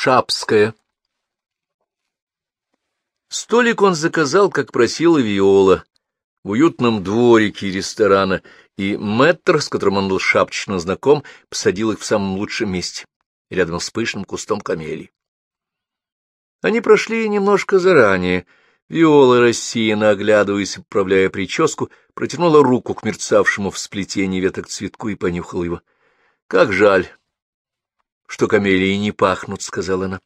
Шапская. Столик он заказал, как просила Виола, в уютном дворике ресторана, и мэтр, с которым он был шапочно знаком, посадил их в самом лучшем месте, рядом с пышным кустом камелий. Они прошли немножко заранее. Виола, рассеянно оглядываясь поправляя прическу, протянула руку к мерцавшему в сплетении веток цветку и понюхала его. — Как жаль, что камелии не пахнут, — сказала она.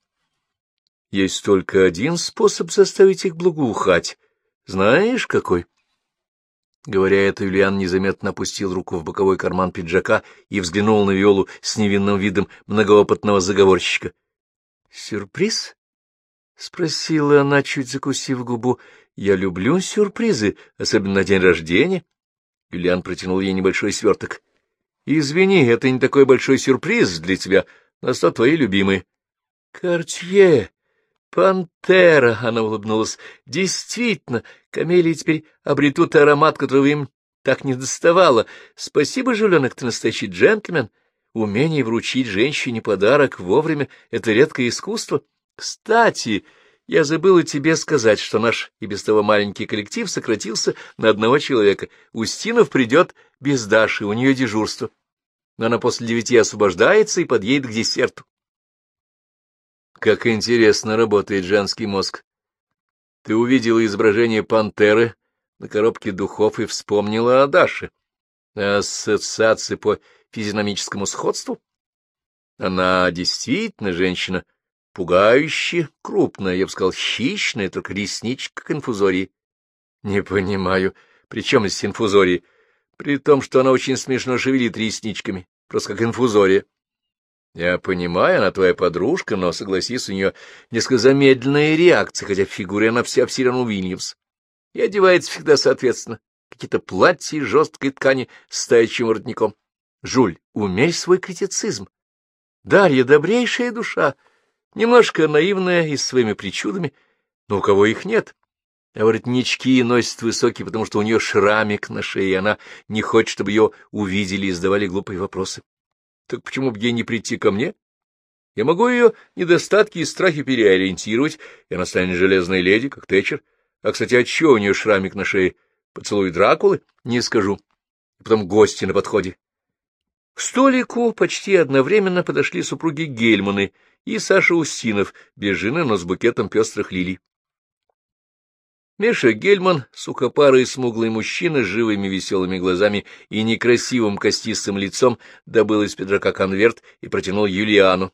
— Есть только один способ заставить их благоухать. Знаешь, какой? Говоря это, Юлиан незаметно опустил руку в боковой карман пиджака и взглянул на Виолу с невинным видом многоопытного заговорщика. — Сюрприз? — спросила она, чуть закусив губу. — Я люблю сюрпризы, особенно на день рождения. Юлиан протянул ей небольшой сверток. — Извини, это не такой большой сюрприз для тебя, — на сто твои любимые. — Кортье! Пантера! — она улыбнулась. — Действительно, камелии теперь обретут аромат, которого им так не доставало. Спасибо, Жуленок, ты настоящий джентльмен. Умение вручить женщине подарок вовремя — это редкое искусство. Кстати, я забыла тебе сказать, что наш и без того маленький коллектив сократился на одного человека. Устинов придет без Даши, у нее дежурство она после девяти освобождается и подъедет к десерту. Как интересно работает женский мозг. Ты увидела изображение пантеры на коробке духов и вспомнила о Даше. Ассоциации по физиономическому сходству? Она действительно женщина пугающая, крупная, я бы сказал, хищная, только ресничка к инфузории. Не понимаю, при чем здесь инфузории? При том, что она очень смешно шевелит ресничками просто как инфузория. Я понимаю, она твоя подружка, но, согласись, у нее несколько замедленная реакция, хотя в фигуре она вся в Сирену Вильямс. И одевается всегда соответственно. Какие-то платья из жесткой ткани с таячим воротником. Жуль, умерь свой критицизм. Дарья — добрейшая душа, немножко наивная и с своими причудами, но у кого их нет. А воротнички носит высокие, потому что у нее шрамик на шее, и она не хочет, чтобы ее увидели и задавали глупые вопросы. Так почему бы ей не прийти ко мне? Я могу ее недостатки и страхи переориентировать, и она станет железной леди, как Тэтчер. А, кстати, а чего у нее шрамик на шее? Поцелуй Дракулы? Не скажу. И потом гости на подходе. К столику почти одновременно подошли супруги Гельманы и Саша Устинов, без жены, но с букетом пестрых лилий. Миша Гельман, сухопарый смуглый мужчина с живыми веселыми глазами и некрасивым костистым лицом, добыл из пиджака конверт и протянул Юлиану.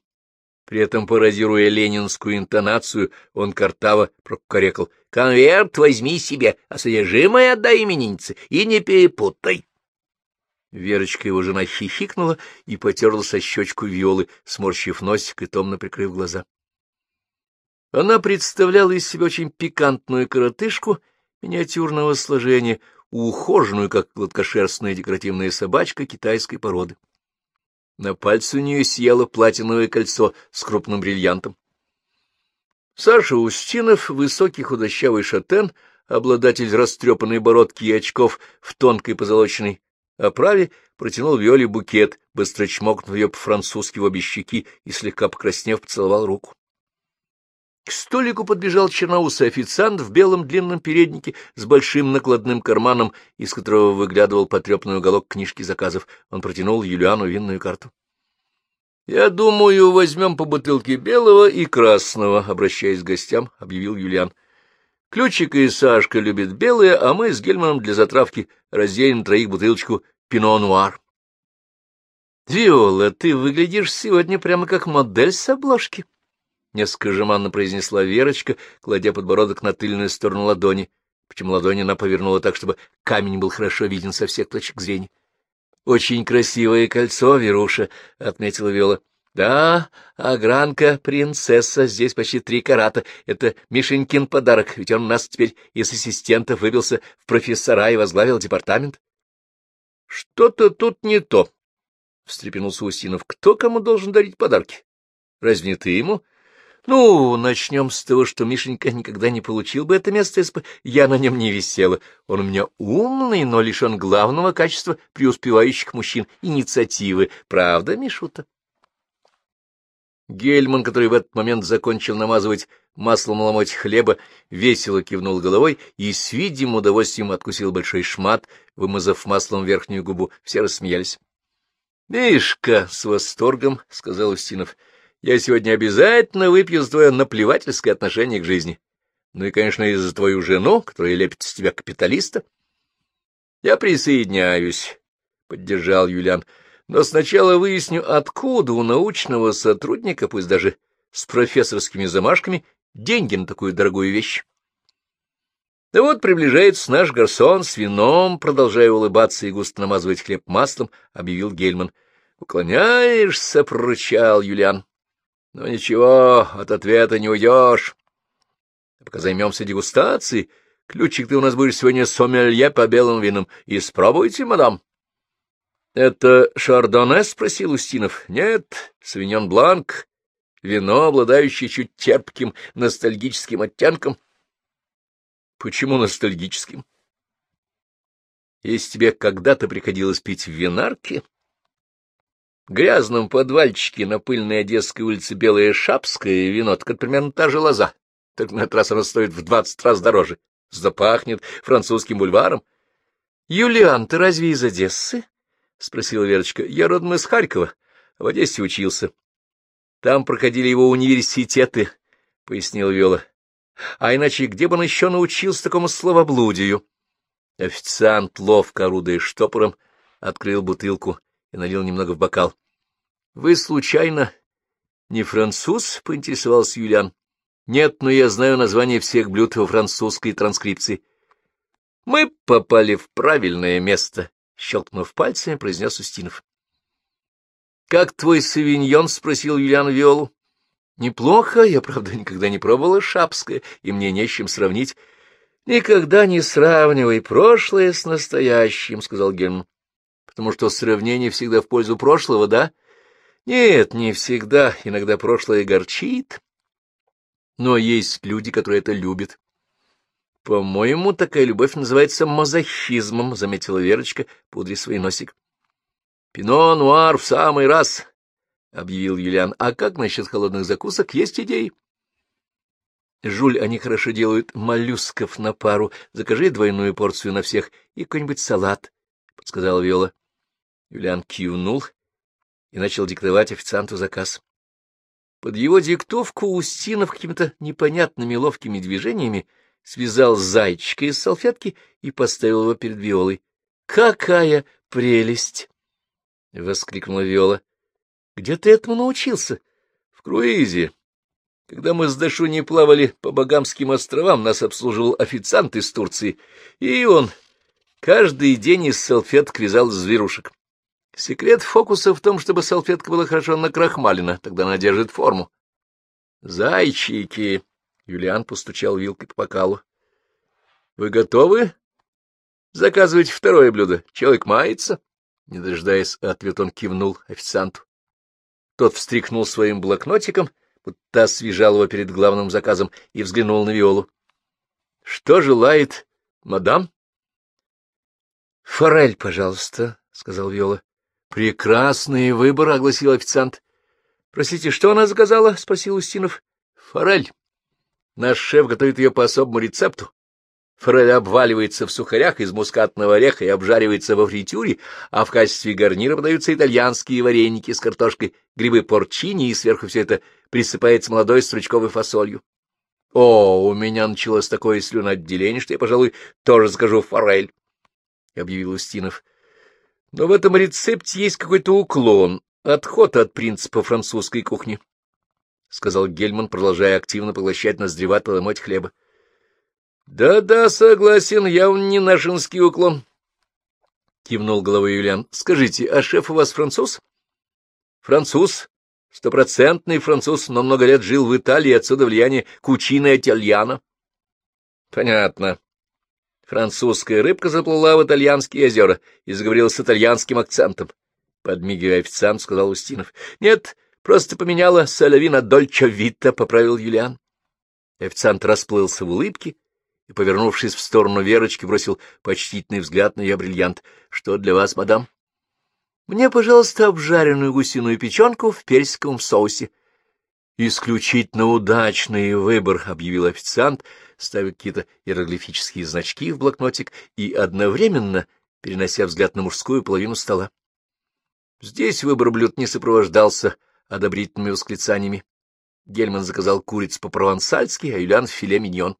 При этом, пародируя ленинскую интонацию, он картаво прокорекал. — Конверт возьми себе, а содержимое отдай имениннице и не перепутай. Верочка, его жена, хихикнула и потерла со щечку Виолы, сморщив носик и томно прикрыв глаза. Она представляла из себя очень пикантную коротышку миниатюрного сложения, ухоженную, как гладкошерстная декоративная собачка китайской породы. На пальце у нее сияло платиновое кольцо с крупным бриллиантом. Саша Устинов, высокий худощавый шатен, обладатель растрепанной бородки и очков в тонкой позолоченной оправе, протянул Виоле букет, быстро чмокнув ее по-французски в обе щеки и, слегка покраснев, поцеловал руку. К столику подбежал черноусый официант в белом длинном переднике с большим накладным карманом, из которого выглядывал потрепанный уголок книжки заказов. Он протянул Юлиану винную карту. — Я думаю, возьмем по бутылке белого и красного, — обращаясь к гостям, — объявил Юлиан. — Ключик и Сашка любят белые, а мы с Гельманом для затравки разделим троих бутылочку пино-нуар. — Виола, ты выглядишь сегодня прямо как модель с обложки. —— несколько жеманно произнесла Верочка, кладя подбородок на тыльную сторону ладони, причем ладонь она повернула так, чтобы камень был хорошо виден со всех точек зрения. — Очень красивое кольцо, Веруша, — отметила Виола. — Да, огранка принцесса, здесь почти три карата. Это Мишенькин подарок, ведь он у нас теперь из ассистентов выбился в профессора и возглавил департамент. — Что-то тут не то, — встрепенулся Устинов. — Кто кому должен дарить подарки? Разве не ты ему? — ну, начнем с того, что Мишенька никогда не получил бы это место, если бы я на нем не висела. Он у меня умный, но лишен главного качества преуспевающих мужчин — инициативы. Правда, Мишута? Гельман, который в этот момент закончил намазывать маслом ломоть хлеба, весело кивнул головой и с видимым удовольствием откусил большой шмат, вымазав маслом верхнюю губу. Все рассмеялись. — Мишка, с восторгом, — сказал Устинов, — я сегодня обязательно выпью за твое наплевательское отношение к жизни. Ну и, конечно, и за твою жену, которая лепит с тебя капиталиста. — Я присоединяюсь, — поддержал Юлиан. Но сначала выясню, откуда у научного сотрудника, пусть даже с профессорскими замашками, деньги на такую дорогую вещь. Да вот приближается наш гарсон с вином, продолжая улыбаться и густо намазывать хлеб маслом, объявил Гельман. — Уклоняешься, — прорычал Юлиан. — Но ничего, от ответа не уйдешь. Пока займемся дегустацией, ключик ты у нас будешь сегодня сомелье по белым винам. Испробуйте, мадам. — Это шардоне? — спросил Устинов. — Нет, свиньон бланк, вино, обладающее чуть терпким ностальгическим оттенком. — Почему ностальгическим? — Если тебе когда-то приходилось пить в винарке, грязном подвальчике на пыльной Одесской улице Белое Шапское вино, так это примерно та же лоза, только на этот раз оно стоит в двадцать раз дороже, запахнет французским бульваром. — Юлиан, ты разве из Одессы? — спросила Верочка. — Я родом из Харькова, в Одессе учился. — Там проходили его университеты, — пояснил Виола. — А иначе где бы он еще научился такому словоблудию? Официант, ловко орудуя штопором, открыл бутылку и налил немного в бокал. — Вы, случайно, не француз? — поинтересовался Юлиан. — Нет, но я знаю название всех блюд во французской транскрипции. — Мы попали в правильное место, щелкнув пальцами, произнес Устинов. — Как твой савиньон? — спросил Юлиан Виолу. — Неплохо, я, правда, никогда не пробовала шапское, и мне не с чем сравнить. — Никогда не сравнивай прошлое с настоящим, — сказал Герман. — Потому что сравнение всегда в пользу прошлого, да? — Нет, не всегда. Иногда прошлое горчит. Но есть люди, которые это любят. — По-моему, такая любовь называется мазохизмом, — заметила Верочка, пудри свой носик. — Пино нуар в самый раз, — объявил Юлиан. — А как насчет холодных закусок? Есть идеи? — Жуль, они хорошо делают моллюсков на пару. Закажи двойную порцию на всех и какой-нибудь салат, — подсказала Виола. Юлиан кивнул и начал диктовать официанту заказ. Под его диктовку Устинов какими-то непонятными ловкими движениями связал зайчика из салфетки и поставил его перед Виолой. — Какая прелесть! — воскликнула Виола. — Где ты этому научился? — В круизе. Когда мы с Дашуней плавали по Багамским островам, нас обслуживал официант из Турции, и он каждый день из салфеток вязал зверушек. Секрет фокуса в том, чтобы салфетка была хорошо накрахмалена, тогда она держит форму. — Зайчики! Юлиан постучал вилкой по бокалу. — Вы готовы? Заказывать второе блюдо. Человек мается. Не дожидаясь ответ, он кивнул официанту. Тот встряхнул своим блокнотиком, будто освежал его перед главным заказом, и взглянул на Виолу. — Что желает мадам? — Форель, пожалуйста, — сказал Виола. — Прекрасный выбор, — огласил официант. — Простите, что она заказала? — спросил Устинов. — Форель. Наш шеф готовит ее по особому рецепту. Форель обваливается в сухарях из мускатного ореха и обжаривается во фритюре, а в качестве гарнира подаются итальянские вареники с картошкой, грибы порчини, и сверху все это присыпается молодой стручковой фасолью. О, у меня началось такое слюноотделение, что я, пожалуй, тоже скажу форель, — объявил Устинов. Но в этом рецепте есть какой-то уклон, отход от принципа французской кухни. — сказал Гельман, продолжая активно поглощать ноздреватый ломоть хлеба. «Да, — Да-да, согласен, явно не нашинский уклон. — кивнул головой Юлиан. — Скажите, а шеф у вас француз? — Француз. Стопроцентный француз, но много лет жил в Италии, отсюда влияние кучина итальяна. — Понятно. Французская рыбка заплыла в итальянские озера и заговорила с итальянским акцентом. Подмигивая официант, сказал Устинов. — Нет, — Просто поменяла соловина Дольча Вита, — поправил Юлиан. Официант расплылся в улыбке и, повернувшись в сторону Верочки, бросил почтительный взгляд на ее бриллиант. — Что для вас, мадам? — Мне, пожалуйста, обжаренную гусиную печенку в персиковом соусе. Исключительно удачный выбор, — объявил официант, ставя какие-то иероглифические значки в блокнотик и одновременно перенося взгляд на мужскую половину стола. Здесь выбор блюд не сопровождался одобрительными восклицаниями. Гельман заказал куриц по-провансальски, а Юлиан — филе миньон.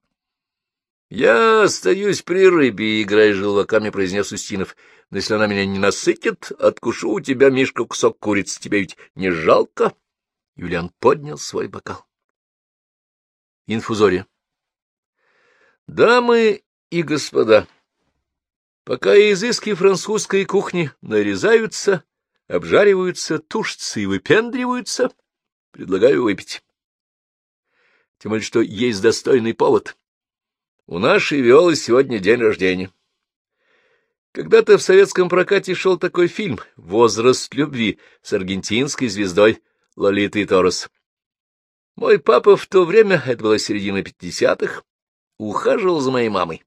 — Я остаюсь при рыбе, — играя желваками, — произнес Устинов. — Но если она меня не насытит, откушу у тебя, Мишка, кусок курицы. Тебе ведь не жалко? Юлиан поднял свой бокал. Инфузория. Дамы и господа, пока изыски французской кухни нарезаются, обжариваются, тушатся и выпендриваются, предлагаю выпить. Тем более, что есть достойный повод. У нашей Виолы сегодня день рождения. Когда-то в советском прокате шел такой фильм «Возраст любви» с аргентинской звездой Лолитой Торос. Мой папа в то время, это была середина пятидесятых, ухаживал за моей мамой,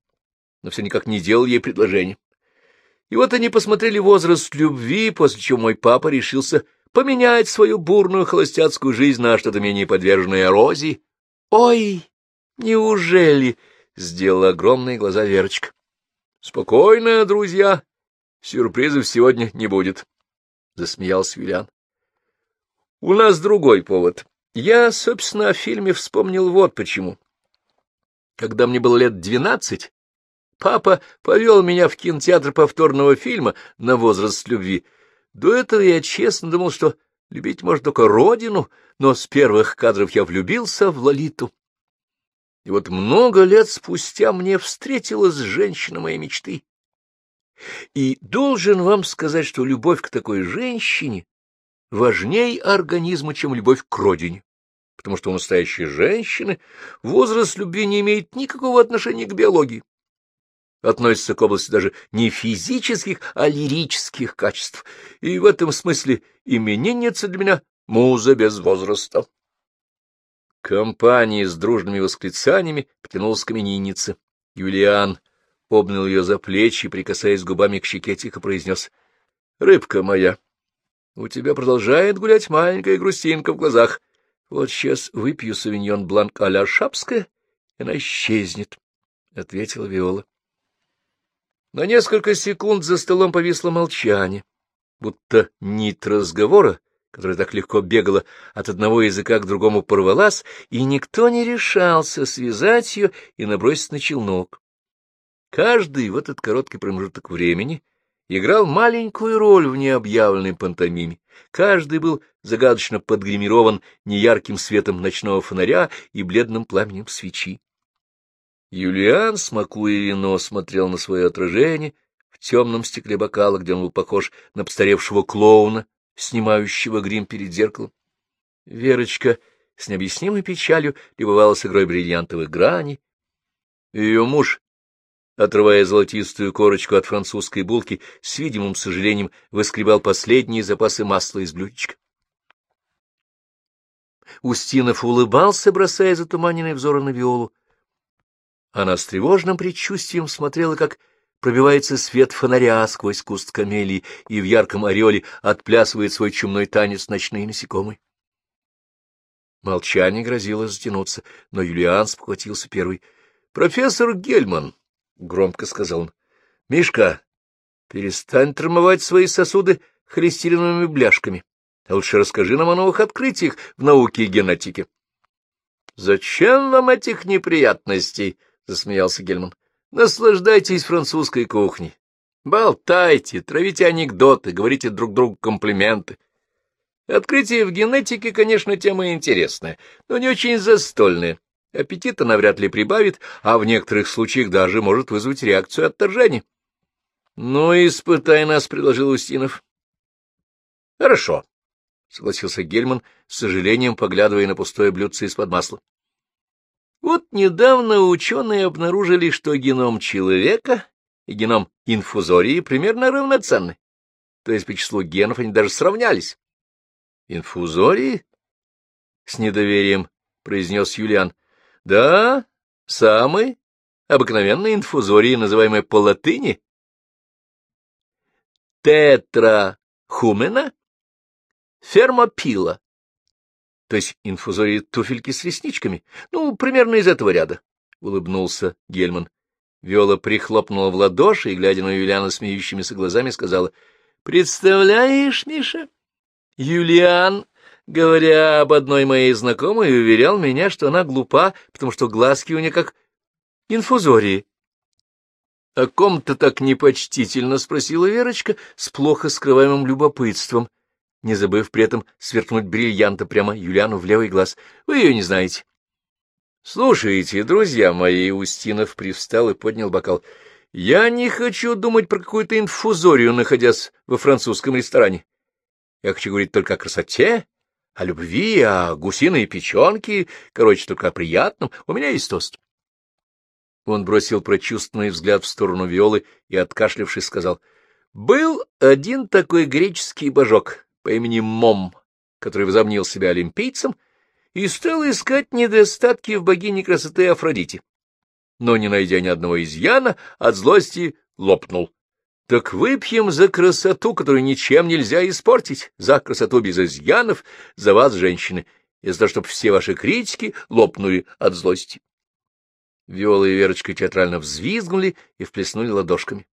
но все никак не делал ей предложение. И вот они посмотрели «Возраст любви», после чего мой папа решился поменять свою бурную холостяцкую жизнь на что-то менее подверженное эрозии. «Ой, неужели?» — сделала огромные глаза Верочка. — Спокойно, друзья, сюрпризов сегодня не будет, — засмеялся Юлиан. — У нас другой повод. Я, собственно, о фильме вспомнил вот почему. Когда мне было лет двенадцать, папа повел меня в кинотеатр повторного фильма на возраст любви. До этого я честно думал, что любить можно только родину, но с первых кадров я влюбился в Лолиту. И вот много лет спустя мне встретилась женщина моей мечты. И должен вам сказать, что любовь к такой женщине важней организма, чем любовь к родине, потому что у настоящей женщины возраст любви не имеет никакого отношения к биологии. Относится к области даже не физических, а лирических качеств, и в этом смысле именинница для меня муза без возраста. Компания с дружными восклицаниями потянулась к имениннице. Юлиан обнял ее за плечи, прикасаясь губами к щеке, тихо произнес. — Рыбка моя, у тебя продолжает гулять маленькая грустинка в глазах. Вот сейчас выпью савиньон бланк а-ля шапская, и она исчезнет, — ответила Виола. На несколько секунд за столом повисло молчание, будто нить разговора которая так легко бегала от одного языка к другому, порвалась, и никто не решался связать ее и набросить на челнок. Каждый в этот короткий промежуток времени играл маленькую роль в необъявленной пантомиме. Каждый был загадочно подгримирован неярким светом ночного фонаря и бледным пламенем свечи. Юлиан, смакуя вино, смотрел на свое отражение в темном стекле бокала, где он был похож на постаревшего клоуна, снимающего грим перед зеркалом. Верочка с необъяснимой печалью любовалась игрой бриллиантовых граней. Ее муж, отрывая золотистую корочку от французской булки, с видимым сожалением выскребал последние запасы масла из блюдечка. Устинов улыбался, бросая затуманенные взоры на Виолу. Она с тревожным предчувствием смотрела, как пробивается свет фонаря сквозь куст камелии, и в ярком ореоле отплясывает свой чумной танец ночные насекомые. Молчание грозило затянуться, но Юлиан спохватился первый. — Профессор Гельман, — громко сказал он, — Мишка, перестань травмовать свои сосуды холестериновыми бляшками, а лучше расскажи нам о новых открытиях в науке и генетике. — Зачем вам этих неприятностей? — засмеялся Гельман. Наслаждайтесь французской кухней. Болтайте, травите анекдоты, говорите друг другу комплименты. Открытие в генетике, конечно, тема интересная, но не очень застольная. Аппетита навряд ли прибавит, а в некоторых случаях даже может вызвать реакцию отторжения. — Ну, испытай нас, — предложил Устинов. — Хорошо, — согласился Гельман, с сожалением поглядывая на пустое блюдце из-под масла. Вот недавно ученые обнаружили, что геном человека и геном инфузории примерно равноценны. То есть по числу генов они даже сравнялись. Инфузории? С недоверием произнес Юлиан. Да, самые обыкновенные инфузории, называемые по латыни. Тетрахумена, фермопила. То есть инфузории туфельки с ресничками? Ну, примерно из этого ряда, — улыбнулся Гельман. Виола прихлопнула в ладоши и, глядя на Юлиана смеющимися глазами, сказала, — Представляешь, Миша, Юлиан, говоря об одной моей знакомой, уверял меня, что она глупа, потому что глазки у нее как инфузории. — О ком-то так непочтительно? — спросила Верочка с плохо скрываемым любопытством, не забыв при этом сверкнуть бриллианта прямо Юлиану в левый глаз. — Вы ее не знаете. — Слушайте, друзья мои, — Устинов привстал и поднял бокал. — Я не хочу думать про какую-то инфузорию, находясь во французском ресторане. Я хочу говорить только о красоте, о любви, о гусиной печенке, короче, только о приятном. У меня есть тост. Он бросил прочувственный взгляд в сторону Виолы и, откашлявшись, сказал, — Был один такой греческий божок по имени Мом, который возомнил себя олимпийцем и стал искать недостатки в богине красоты Афродите. Но, не найдя ни одного изъяна, от злости лопнул. Так выпьем за красоту, которую ничем нельзя испортить, за красоту без изъянов, за вас, женщины, и за то, чтобы все ваши критики лопнули от злости. Виола и Верочка театрально взвизгнули и вплеснули ладошками.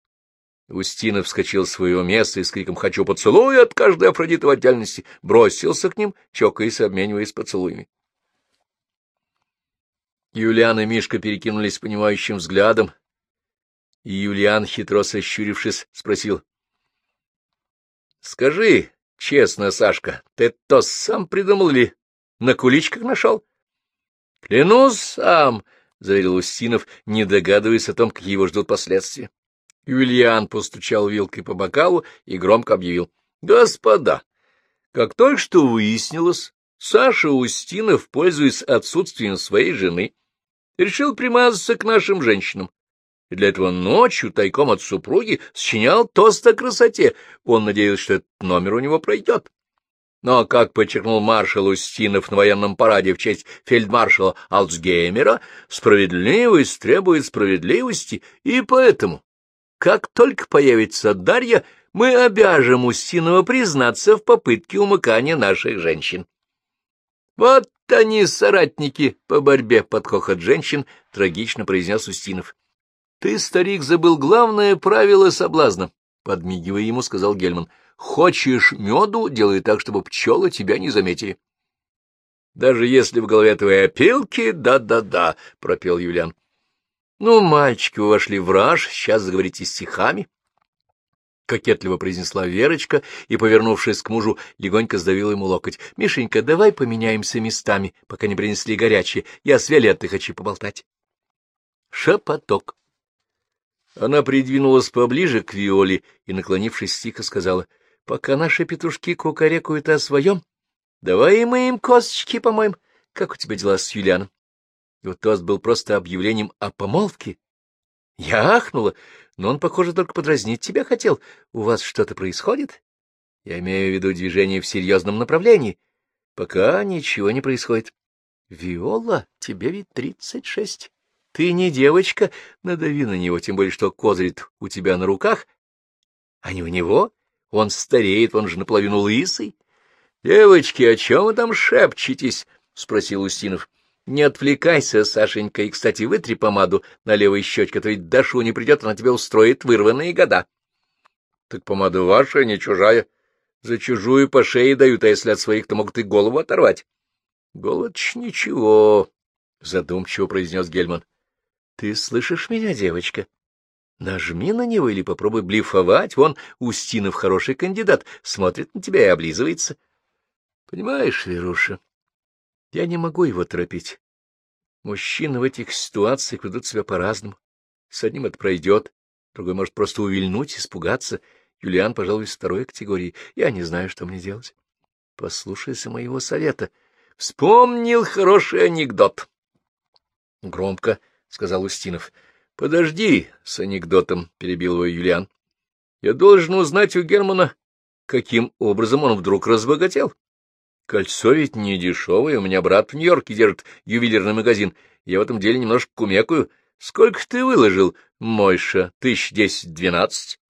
Устинов вскочил с своего места и с криком «Хочу поцелуй от каждой Афродиты в отдельности!» бросился к ним, чокаясь, обмениваясь поцелуями. Юлиан и Мишка перекинулись понимающим взглядом, и Юлиан, хитро сощурившись, спросил. — Скажи честно, Сашка, ты то сам придумал или на куличках нашел? — Клянусь сам, — заверил Устинов, не догадываясь о том, какие его ждут последствия. Юлиан постучал вилкой по бокалу и громко объявил. — Господа, как только что выяснилось, Саша Устинов, пользуясь отсутствием своей жены, решил примазаться к нашим женщинам. И для этого ночью, тайком от супруги, сочинял тост о красоте. Он надеялся, что этот номер у него пройдет. Но, как подчеркнул маршал Устинов на военном параде в честь фельдмаршала Алцгеймера, справедливость требует справедливости, и поэтому как только появится Дарья, мы обяжем Устинова признаться в попытке умыкания наших женщин. Вот они, соратники по борьбе под хохот женщин, — трагично произнес Устинов. — Ты, старик, забыл главное правило соблазна, — подмигивая ему, сказал Гельман. — Хочешь меду, делай так, чтобы пчелы тебя не заметили. — Даже если в голове твои опилки, да-да-да, — пропел Юлиан. — Ну, мальчики, вы вошли в раж, сейчас заговорите стихами. — кокетливо произнесла Верочка и, повернувшись к мужу, легонько сдавила ему локоть. — Мишенька, давай поменяемся местами, пока не принесли горячее. Я с Виолеттой хочу поболтать. Шепоток. Она придвинулась поближе к Виоле и, наклонившись, тихо сказала, — Пока наши петушки кукарекают о своем, давай и мы им косточки помоем. Как у тебя дела с Юлианом? Вот тост был просто объявлением о помолвке. Я ахнула, но он, похоже, только подразнить тебя хотел. У вас что-то происходит? Я имею в виду движение в серьезном направлении. Пока ничего не происходит. Виола, тебе ведь тридцать шесть. Ты не девочка, надави на него, тем более, что козырит у тебя на руках, а не у него. Он стареет, он же наполовину лысый. — Девочки, о чем вы там шепчетесь? — спросил Устинов. Не отвлекайся, Сашенька, и, кстати, вытри помаду на левой щечке, а то ведь Дашу не придет, она тебя устроит вырванные года. — Так помада ваша, не чужая. За чужую по шее дают, а если от своих, то могут и голову оторвать. — Голодч ничего, — задумчиво произнес Гельман. — Ты слышишь меня, девочка? Нажми на него или попробуй блефовать. Вон Устинов хороший кандидат, смотрит на тебя и облизывается. — Понимаешь, Веруша, я не могу его торопить. Мужчины в этих ситуациях ведут себя по-разному. С одним это пройдет, другой может просто увильнуть, испугаться. Юлиан, пожалуй, второй категории. Я не знаю, что мне делать. Послушайся моего совета. Вспомнил хороший анекдот. Громко, — сказал Устинов. — Подожди с анекдотом, — перебил его Юлиан. — Я должен узнать у Германа, каким образом он вдруг разбогател. Кольцо ведь не дешевое, у меня брат в Нью-Йорке держит ювелирный магазин. Я в этом деле немножко кумекаю. Сколько ты выложил, Мойша? Тысяч десять-двенадцать?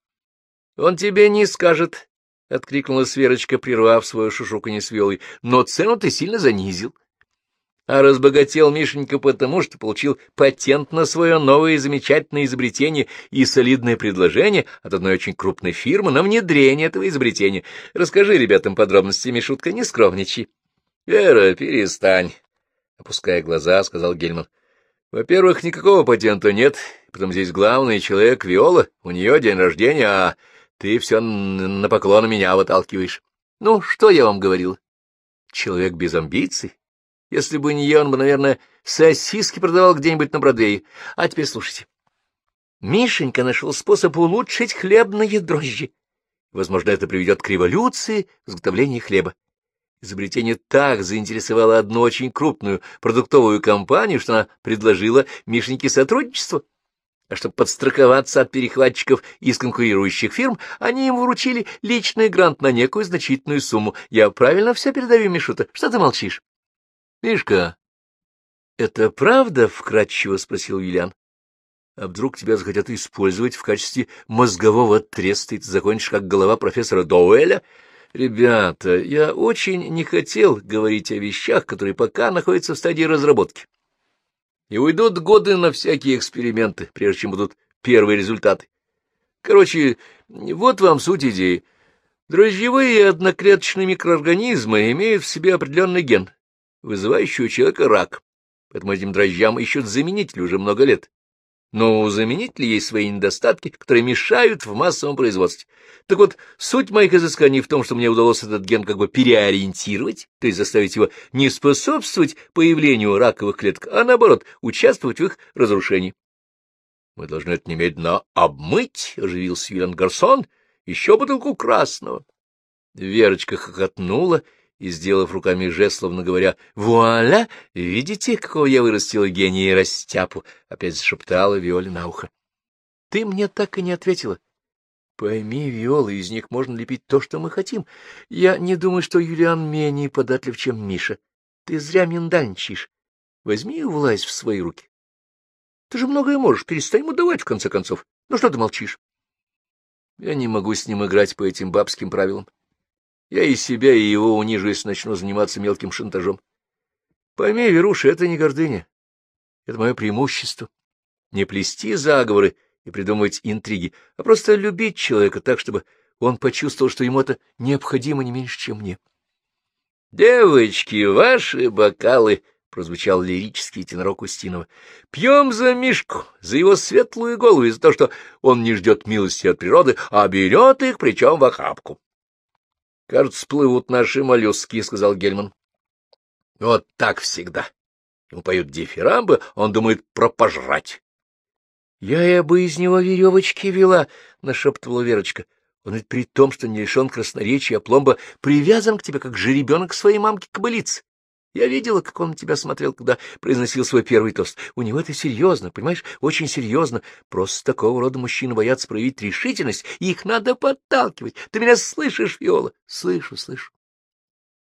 Он тебе не скажет. — откликнулась Верочка, прервав свою шушуканье с Виолой, — но цену ты сильно занизил. А разбогател Мишенька потому, что получил патент на свое новое замечательное изобретение и солидное предложение от одной очень крупной фирмы на внедрение этого изобретения. Расскажи ребятам подробности, Мишутка, не скромничай. — Вера, перестань, — опуская глаза, сказал Гельман. — Во-первых, никакого патента нет, потом здесь главный человек Виола, у нее день рождения, а ты все на поклон меня выталкиваешь. Ну, что я вам говорил? Человек без амбиций. Если бы не я, он бы, наверное, сосиски продавал где-нибудь на Бродвее. А теперь слушайте. Мишенька нашел способ улучшить хлебные дрожжи. Возможно, это приведет к революции в изготовлении хлеба. Изобретение так заинтересовало одну очень крупную продуктовую компанию, что она предложила Мишеньке сотрудничество. А чтобы подстраховаться от перехватчиков из конкурирующих фирм, они ему вручили личный грант на некую значительную сумму. Я правильно все передаю, Мишута? Что ты молчишь? — Мишка, это правда? — вкратчиво спросил Юлиан. — А вдруг тебя захотят использовать в качестве мозгового треста, и ты закончишь как голова профессора Доуэля? Ребята, я очень не хотел говорить о вещах, которые пока находятся в стадии разработки. И уйдут годы на всякие эксперименты, прежде чем будут первые результаты. Короче, вот вам суть идеи. Дрожжевые одноклеточные микроорганизмы имеют в себе определенный ген, вызывающий у человека рак. Поэтому этим дрожжам ищут заменители уже много лет. Но у заменителей есть свои недостатки, которые мешают в массовом производстве. Так вот, суть моих изысканий в том, что мне удалось этот ген как бы переориентировать, то есть заставить его не способствовать появлению раковых клеток, а наоборот, участвовать в их разрушении. — Мы должны это немедленно обмыть, — оживился Юлиан Гарсон, — еще бутылку красного. Верочка хохотнула и, сделав руками жест, словно говоря, «Вуаля! Видите, какого я вырастила гения и растяпу!» — опять зашептала Виоле на ухо. «Ты мне так и не ответила. Пойми, Виола, из них можно лепить то, что мы хотим. Я не думаю, что Юлиан менее податлив, чем Миша. Ты зря миндальничаешь. Возьми власть в свои руки. Ты же многое можешь, перестань ему давать, в конце концов. Ну что ты молчишь? Я не могу с ним играть по этим бабским правилам. Я и себя, и его унижу, если начну заниматься мелким шантажом. Пойми, Веруша, это не гордыня. Это мое преимущество. Не плести заговоры и придумывать интриги, а просто любить человека так, чтобы он почувствовал, что ему это необходимо не меньше, чем мне. — Девочки, ваши бокалы! — прозвучал лирический тенорок Устинова. — Пьем за Мишку, за его светлую голову и за то, что он не ждет милости от природы, а берет их, причем в охапку. — Кажется, плывут наши моллюски, — сказал Гельман. — Вот так всегда. Ему поют дифирамбы, он думает про пожрать. — Я и бы из него веревочки вела, — нашептывала Верочка. — Он ведь при том, что не лишен красноречия, а пломба привязан к тебе, как жеребенок к своей мамке-кобылице. Я видела, как он на тебя смотрел, когда произносил свой первый тост. У него это серьезно, понимаешь, очень серьезно. Просто такого рода мужчины боятся проявить решительность, и их надо подталкивать. Ты меня слышишь, Виола? Слышу, слышу.